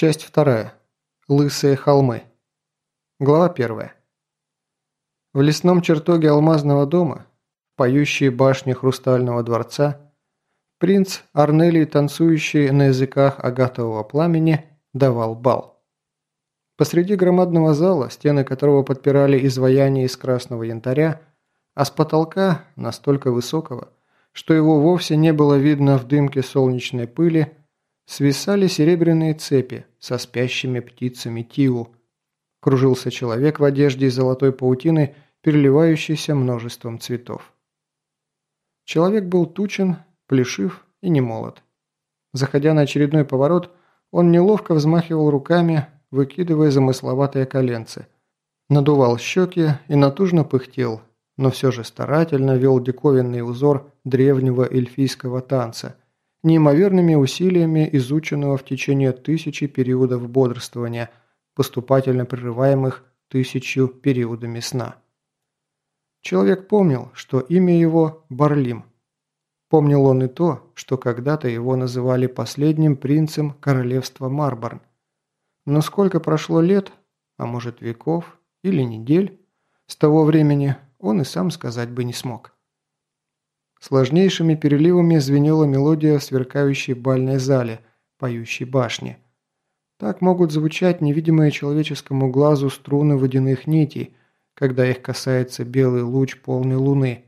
Часть вторая. Лысые холмы. Глава первая. В лесном чертоге алмазного дома, в поющей башне хрустального дворца, принц Арнелий, танцующий на языках агатового пламени, давал бал. Посреди громадного зала, стены которого подпирали изваяния из красного янтаря, а с потолка, настолько высокого, что его вовсе не было видно в дымке солнечной пыли, свисали серебряные цепи со спящими птицами Тиу. Кружился человек в одежде из золотой паутины, переливающейся множеством цветов. Человек был тучен, плешив и немолод. Заходя на очередной поворот, он неловко взмахивал руками, выкидывая замысловатые коленцы. Надувал щеки и натужно пыхтел, но все же старательно вел диковинный узор древнего эльфийского танца, неимоверными усилиями изученного в течение тысячи периодов бодрствования, поступательно прерываемых тысячу периодами сна. Человек помнил, что имя его Барлим. Помнил он и то, что когда-то его называли последним принцем королевства Марборн. Но сколько прошло лет, а может веков или недель, с того времени он и сам сказать бы не смог. Сложнейшими переливами звенела мелодия в сверкающей бальной зале, поющей башни. Так могут звучать невидимые человеческому глазу струны водяных нитей, когда их касается белый луч полной луны,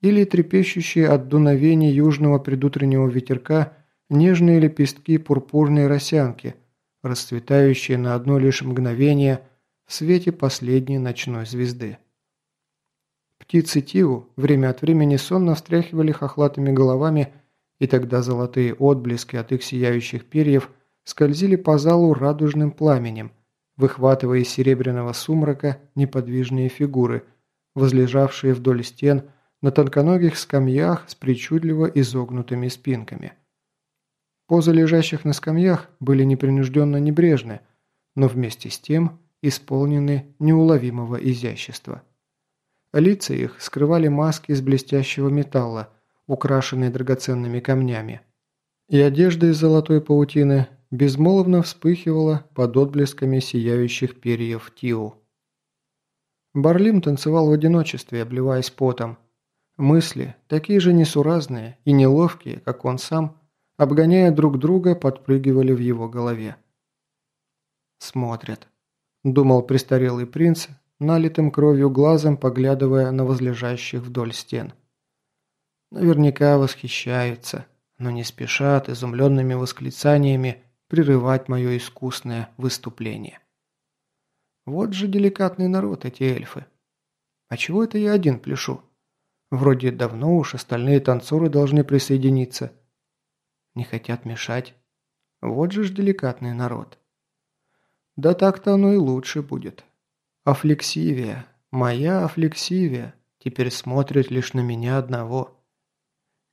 или трепещущие от дуновений южного предутреннего ветерка нежные лепестки пурпурной росянки, расцветающие на одно лишь мгновение в свете последней ночной звезды. Птицы Тиву время от времени сонно встряхивали хохлатыми головами, и тогда золотые отблески от их сияющих перьев скользили по залу радужным пламенем, выхватывая из серебряного сумрака неподвижные фигуры, возлежавшие вдоль стен на тонконогих скамьях с причудливо изогнутыми спинками. Позы лежащих на скамьях были непринужденно небрежны, но вместе с тем исполнены неуловимого изящества. Лица их скрывали маски из блестящего металла, украшенные драгоценными камнями. И одежда из золотой паутины безмолвно вспыхивала под отблесками сияющих перьев Тиу. Барлим танцевал в одиночестве, обливаясь потом. Мысли, такие же несуразные и неловкие, как он сам, обгоняя друг друга, подпрыгивали в его голове. «Смотрят», – думал престарелый принц, налитым кровью глазом поглядывая на возлежащих вдоль стен. Наверняка восхищаются, но не спешат изумленными восклицаниями прерывать мое искусное выступление. Вот же деликатный народ эти эльфы. А чего это я один пляшу? Вроде давно уж остальные танцоры должны присоединиться. Не хотят мешать. Вот же ж деликатный народ. Да так-то оно и лучше будет. Афлексивия, моя Афлексивия, теперь смотрит лишь на меня одного.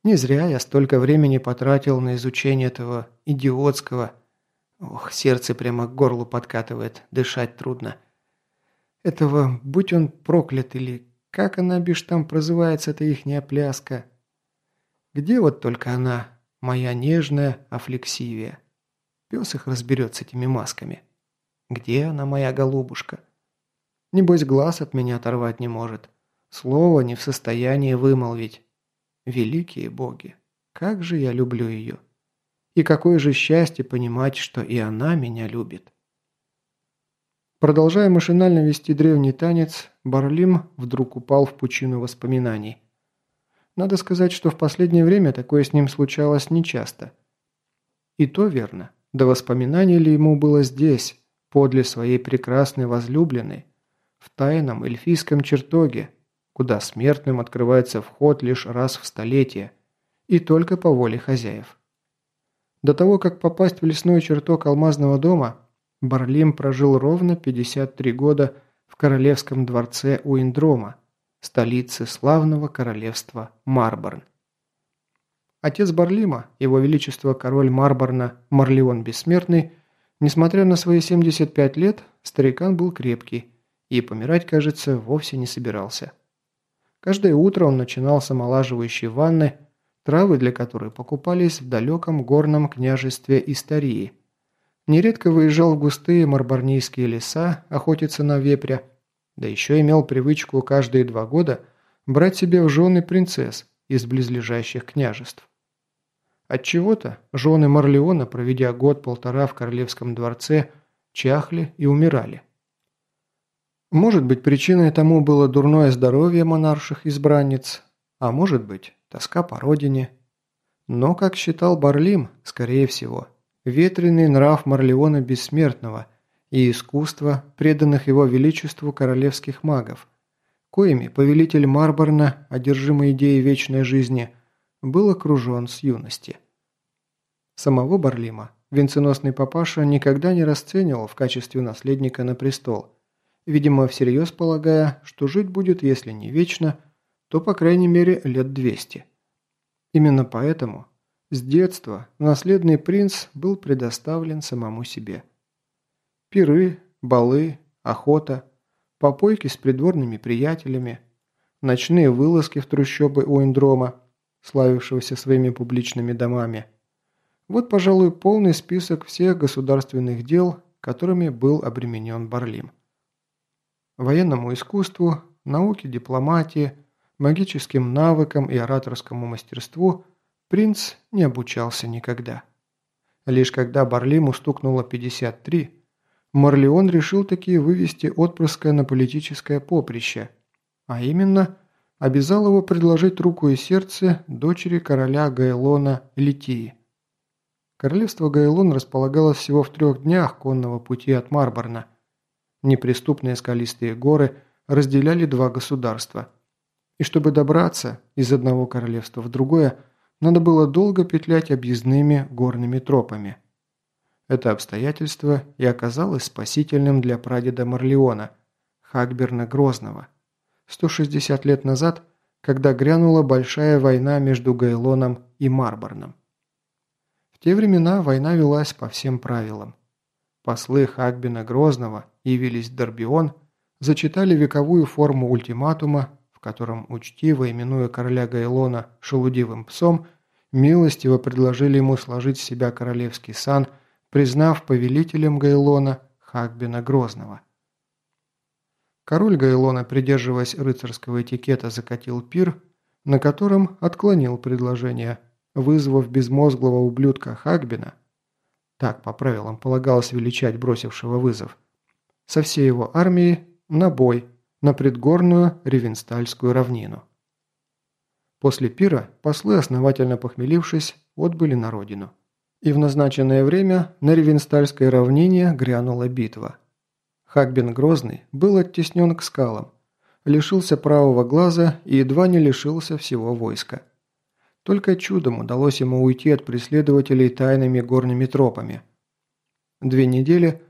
Не зря я столько времени потратил на изучение этого идиотского... Ох, сердце прямо к горлу подкатывает, дышать трудно. Этого, будь он проклят, или как она бишь там прозывается, эта ихняя пляска. Где вот только она, моя нежная Афлексивия? Пес их разберет с этими масками. Где она, моя голубушка? Небось, глаз от меня оторвать не может. Слово не в состоянии вымолвить. Великие боги, как же я люблю ее. И какое же счастье понимать, что и она меня любит. Продолжая машинально вести древний танец, Барлим вдруг упал в пучину воспоминаний. Надо сказать, что в последнее время такое с ним случалось нечасто. И то верно. До воспоминаний ли ему было здесь, подле своей прекрасной возлюбленной, в тайном эльфийском чертоге, куда смертным открывается вход лишь раз в столетие и только по воле хозяев. До того, как попасть в лесной чертог алмазного дома, Барлим прожил ровно 53 года в королевском дворце Уиндрома, столице славного королевства Марборн. Отец Барлима, его величество король Марборна Марлеон Бессмертный, несмотря на свои 75 лет, старикан был крепкий и помирать, кажется, вовсе не собирался. Каждое утро он начинал с омолаживающей ванны, травы для которой покупались в далеком горном княжестве Истории. Нередко выезжал в густые марбарнийские леса охотиться на вепря, да еще имел привычку каждые два года брать себе в жены принцесс из близлежащих княжеств. Отчего-то жены Марлеона, проведя год-полтора в королевском дворце, чахли и умирали. Может быть, причиной тому было дурное здоровье монарших избранниц, а может быть, тоска по родине. Но, как считал Барлим, скорее всего, ветреный нрав Марлеона Бессмертного и искусство, преданных его величеству королевских магов, коими повелитель Марборна, одержимый идеей вечной жизни, был окружен с юности. Самого Барлима венценосный папаша никогда не расценивал в качестве наследника на престол – видимо, всерьез полагая, что жить будет, если не вечно, то, по крайней мере, лет 200. Именно поэтому с детства наследный принц был предоставлен самому себе. Пиры, балы, охота, попойки с придворными приятелями, ночные вылазки в трущобы Уиндрома, славившегося своими публичными домами. Вот, пожалуй, полный список всех государственных дел, которыми был обременен Барлим военному искусству, науке дипломатии, магическим навыкам и ораторскому мастерству принц не обучался никогда. Лишь когда Барлиму стукнуло 53, Марлеон решил таки вывести отпрыска на политическое поприще, а именно обязал его предложить руку и сердце дочери короля Гайлона Литии. Королевство Гайлон располагалось всего в трех днях конного пути от Марборна, Неприступные скалистые горы разделяли два государства. И чтобы добраться из одного королевства в другое, надо было долго петлять объездными горными тропами. Это обстоятельство и оказалось спасительным для прадеда Марлеона, Хагберна Грозного. 160 лет назад, когда грянула большая война между Гайлоном и Марборном. В те времена война велась по всем правилам. Послы Хагбина Грозного явились Дорбион, зачитали вековую форму ультиматума, в котором, учтиво именуя короля Гайлона шелудивым псом, милостиво предложили ему сложить с себя королевский сан, признав повелителем Гайлона Хагбина Грозного. Король Гайлона, придерживаясь рыцарского этикета, закатил пир, на котором отклонил предложение, вызвав безмозглого ублюдка Хагбина, так по правилам полагалось величать бросившего вызов, со всей его армией на бой на предгорную Ревенстальскую равнину. После пира послы, основательно похмелившись, отбыли на родину. И в назначенное время на Ревенстальской равнине грянула битва. Хагбин Грозный был оттеснен к скалам, лишился правого глаза и едва не лишился всего войска. Только чудом удалось ему уйти от преследователей тайными горными тропами. Две недели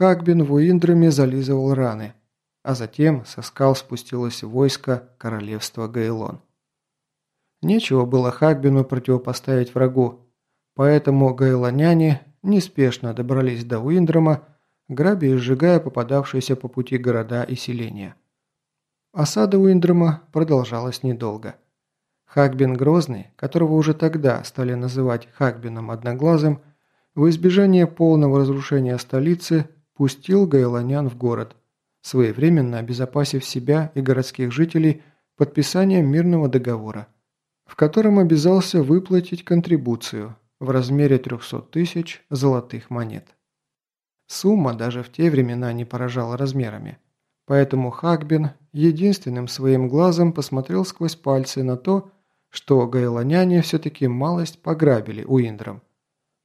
Хагбин в Уиндраме зализывал раны, а затем со скал спустилось войско королевства Гейлон. Нечего было Хагбину противопоставить врагу, поэтому гейлоняне неспешно добрались до Уиндрама, грабя и сжигая попадавшиеся по пути города и селения. Осада Уиндрама продолжалась недолго. Хагбин Грозный, которого уже тогда стали называть Хагбином Одноглазым, в избежание полного разрушения столицы пустил гайлонян в город, своевременно обезопасив себя и городских жителей подписанием мирного договора, в котором обязался выплатить контрибуцию в размере 300 тысяч золотых монет. Сумма даже в те времена не поражала размерами, поэтому Хагбин единственным своим глазом посмотрел сквозь пальцы на то, что гайлоняне все-таки малость пограбили у Индром,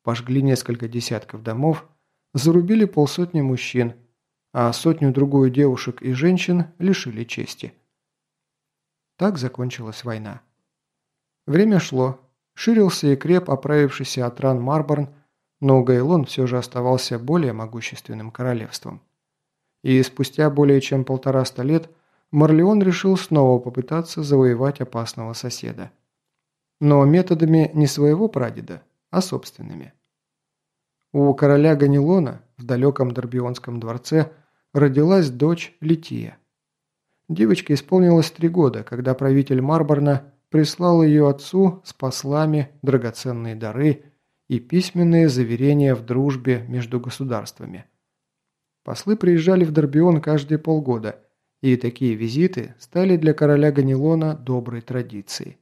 пожгли несколько десятков домов, зарубили полсотни мужчин, а сотню-другую девушек и женщин лишили чести. Так закончилась война. Время шло. Ширился и креп оправившийся от ран Марборн, но Гайлон все же оставался более могущественным королевством. И спустя более чем полтораста лет Марлеон решил снова попытаться завоевать опасного соседа. Но методами не своего прадеда, а собственными. У короля Ганилона в далеком Дорбионском дворце родилась дочь Лития. Девочке исполнилось три года, когда правитель Марборна прислал ее отцу с послами драгоценные дары и письменные заверения в дружбе между государствами. Послы приезжали в Дорбион каждые полгода, и такие визиты стали для короля Ганилона доброй традицией.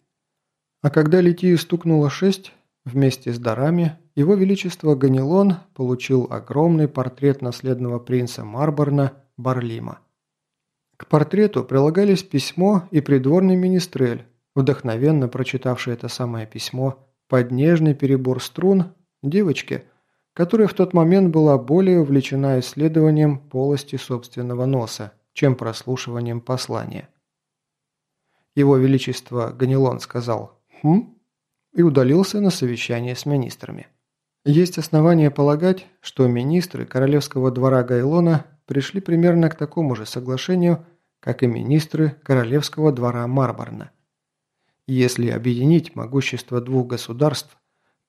А когда Литии стукнуло шесть, вместе с дарами, его величество Ганилон получил огромный портрет наследного принца Марборна Барлима. К портрету прилагались письмо и придворный министрель, вдохновенно прочитавший это самое письмо под нежный перебор струн девочке, которая в тот момент была более увлечена исследованием полости собственного носа, чем прослушиванием послания. Его Величество Ганилон сказал «Хм?» и удалился на совещание с министрами. Есть основания полагать, что министры королевского двора Гайлона пришли примерно к такому же соглашению, как и министры королевского двора Марборна. Если объединить могущество двух государств,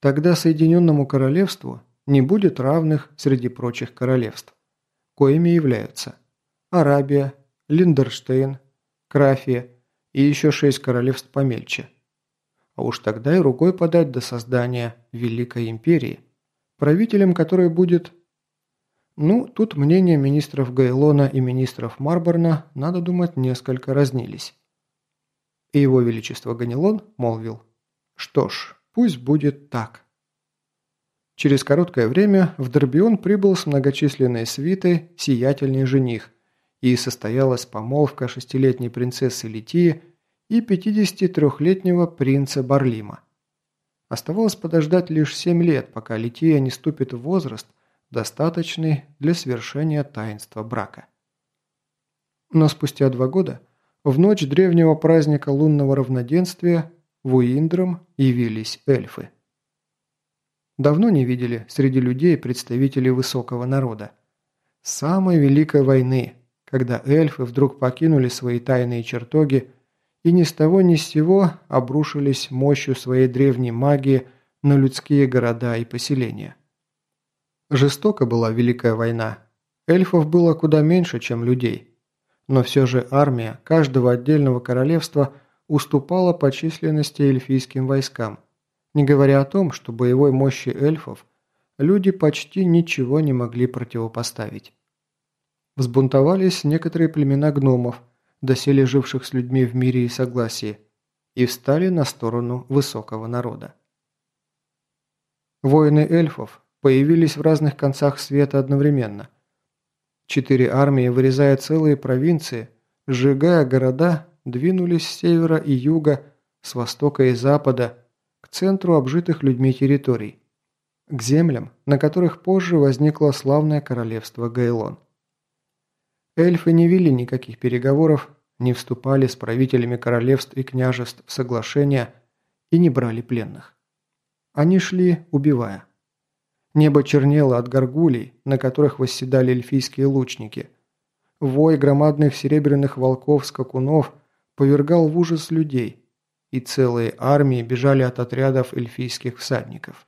тогда Соединенному Королевству не будет равных среди прочих королевств, коими являются Арабия, Линдерштейн, Крафия и еще шесть королевств помельче. А уж тогда и рукой подать до создания Великой Империи, правителем которой будет... Ну, тут мнения министров Гайлона и министров Марборна, надо думать, несколько разнились. И его величество Ганилон молвил, что ж, пусть будет так. Через короткое время в Дорбион прибыл с многочисленной свитой сиятельный жених, и состоялась помолвка шестилетней принцессы Литии и 53-летнего принца Барлима. Оставалось подождать лишь 7 лет, пока Лития не ступит в возраст, достаточный для совершения таинства брака. Но спустя два года – в ночь древнего праздника лунного равноденствия в Уиндром явились эльфы. Давно не видели среди людей представителей высокого народа. Самой Великой войны, когда эльфы вдруг покинули свои тайные чертоги и ни с того ни с сего обрушились мощью своей древней магии на людские города и поселения. Жестока была Великая война. Эльфов было куда меньше, чем людей – но все же армия каждого отдельного королевства уступала по численности эльфийским войскам, не говоря о том, что боевой мощи эльфов люди почти ничего не могли противопоставить. Взбунтовались некоторые племена гномов, доселе живших с людьми в мире и согласии, и встали на сторону высокого народа. Воины эльфов появились в разных концах света одновременно, Четыре армии, вырезая целые провинции, сжигая города, двинулись с севера и юга, с востока и запада, к центру обжитых людьми территорий, к землям, на которых позже возникло славное королевство Гейлон. Эльфы не вели никаких переговоров, не вступали с правителями королевств и княжеств в соглашения и не брали пленных. Они шли, убивая. Небо чернело от горгулей, на которых восседали эльфийские лучники. Вой громадных серебряных волков-скакунов повергал в ужас людей, и целые армии бежали от отрядов эльфийских всадников.